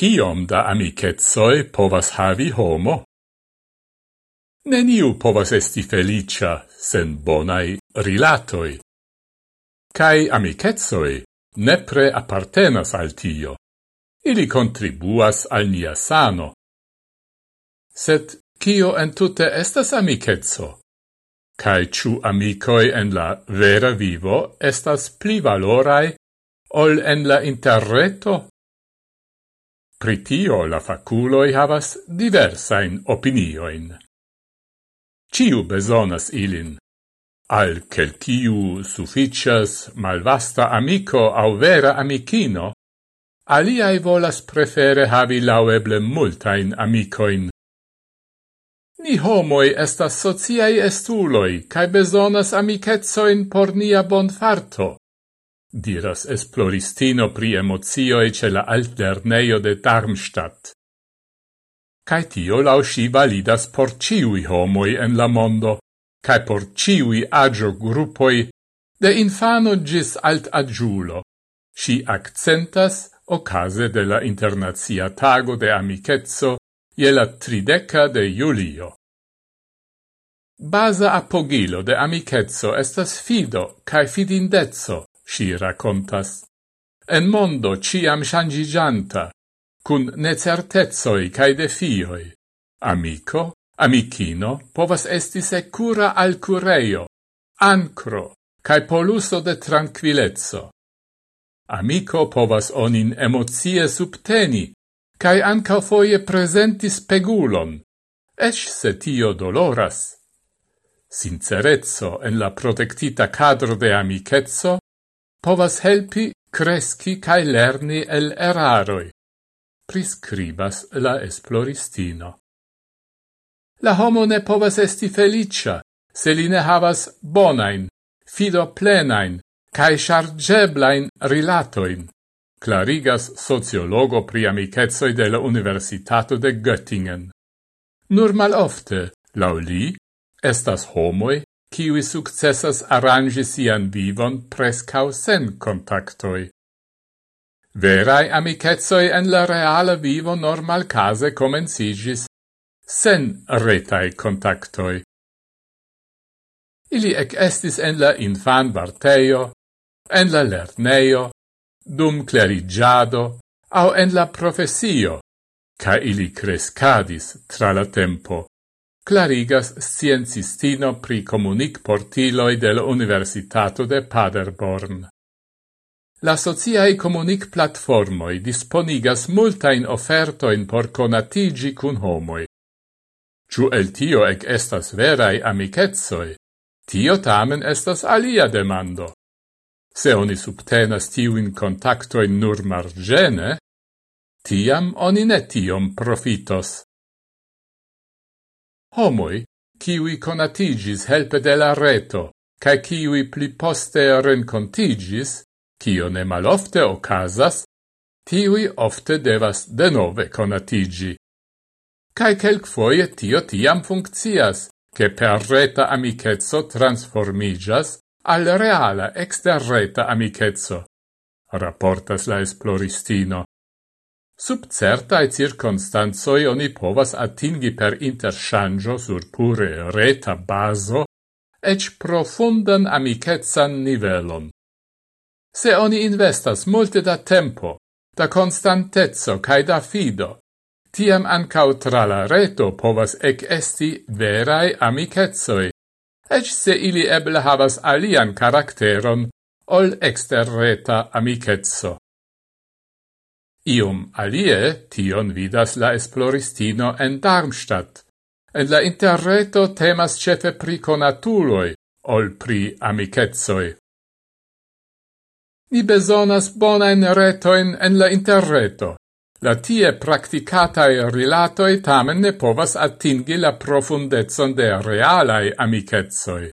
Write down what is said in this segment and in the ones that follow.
Kiom da amicetsoi povas havi homo? Neniu povas esti felicia sen bonai rilatoi. Cai amicetsoi nepre appartenas al tio. Ili contribuas al nia sano. Sed kio entute estas amicetso? Cai ciu amicoi en la vera vivo estas pli valorai ol en la interreto? Pritio la faculoi havas diversain opinioin. Ciu besonas ilin. Al celciu suficias malvasta amico au vera amicino, aliai volas prefere havi laueble multain amicoin. Ni homoi estas sociai estuloi, cae besonas amicezoin por nia bonfarto diras esploristino pri emozioi ce la altlerneio de Darmstadt. Cai tio lau si validas por ciui homoi en la mondo, cae por ciui agio gruppoi, de infano gis alt agiulo. Si accentas, ocase de la Internazia Tago de amicetso je la trideca de Julio. Basa apogilo de amicetso estas fido cae fidindezzo, si racontas. En mondo ciam shangigianta, cun necertezoi cae defioi. Amico, amicino, povas esti secura al cureio, ancro, cae poluso de tranquillezzo. Amico povas onin emozie subteni, cae anca foie presentis pegulon, esh se tio doloras. Sincerezzo en la protectita cadro de amicezzo povas helpi cresci cae lerni el eraroi, priscribas la esploristino. La homo ne povas esti felicia, se li ne havas bonain, fido plenain, cae chargeblain rilatoin, clarigas sociologo pri amicetsoi de la Universitato de Göttingen. Nur mal ofte, lau li, estas homoi, kiui successas arrangi sian vivon prescau sen contactoi. Verai amicetsoi en la reala vivo normal case comencigis sen retai contactoi. Ili ec estis en la infan barteio, en la lerneio, dum clerigiado, au en la profesio, ca ili crescadis tra la tempo clarigas sciencistino pri comunic portiloi del Universitato de Paderborn. La sociae comunic platformoi disponigas multain offertoin por conatigi cun homoi. Ciu el tio ec estas verai amicetsoi, tio tamen estas alia demando. Se oni subtenas tiuin contactoin nur margene, tiam oni ne tiom profitos homoi, kiwi conatigis helpe de la reto, cae kiwi pli poste rencontigis, kio ne malofte ocasas, tiui ofte devas denove conatigi. Cae quelc foie tio tiam funccias, che per reta amicetso transformigas al reala exterreta amicetso, rapportas la esploristino. Sub certae circonstanzoi oni povas atingi per interchangio sur pure reta baso ec profundan amicetsan nivelon. Se oni investas multe da tempo, da constantezzo cae da fido, tiam ancau tra la reto povas ec esti verae amicetsoi, ec se ili eble havas alian caracteron ol exterreta amicetso. Ium alie tion vidas la esploristino en Darmstadt. En la interreto temas cefe pri conatuloi, ol pri amicetsoi. Ni besonas bonain retoin en la interreto. La tie practicatae rilatoi tamen ne povas atingi la profundezon de realai amicetsoi.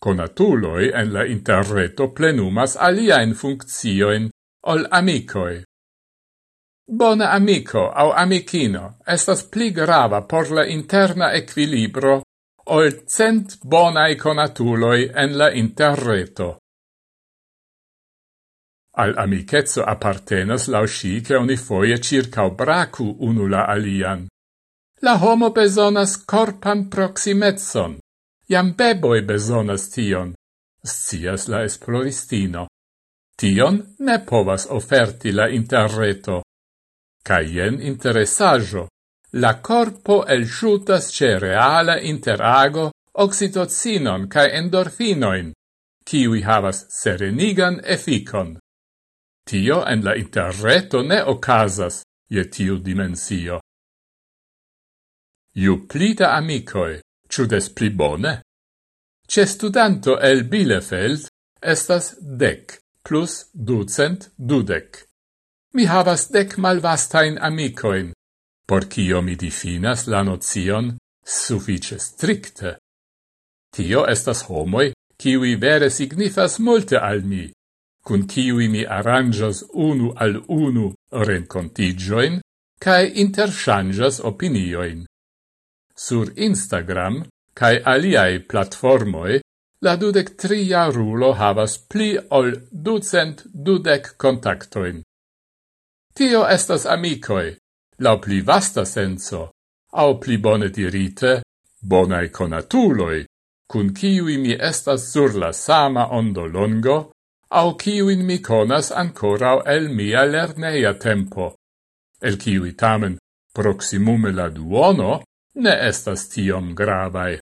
Conatuloi en la interreto plenumas aliaen funccioin ol amicoi. Bona amico au amicino estas pli grava por la interna equilibro ol cent bonae conatuloi en la interreto. Al amicetso appartenas lau sci che oni foie circa bracu unu la alian. La homo besonas corpan proximetson, Iam beboi besonas tion. Scias la esploristino. Tion ne povas oferti la interreto. Caien interessajo, interessaggio. La corpo elciutas ce reala interago oxitocinon cae endorfinoin, kiwi havas serenigan efficon. Tio en la interreto ne ocasas, je tiu dimensio. Iu plita amicoi, ciudes pli bone? Ce studanto el Bielefeld estas dec plus ducent dudec mi havas dec malvastain amicoin, por cio mi difinas la nocion suffice stricte. Tio estas homoi, kiwi vere signifas multe al mi, cun kiwi mi arrangas unu al unu rencontigioin, cae interchangas opinioin. Sur Instagram, cae aliae platformoi, la dudec tria rulo havas pli ol ducent dudec contactoin. Tio estas amicoi, lau pli vasta senso, au pli bone dirite, bonae conatuloi, cun ciui mi estas sur la sama ondo longo, au ciuin mi conas ancorau el mia lerneia tempo, el ciui tamen proximume la duono ne estas tiom gravae.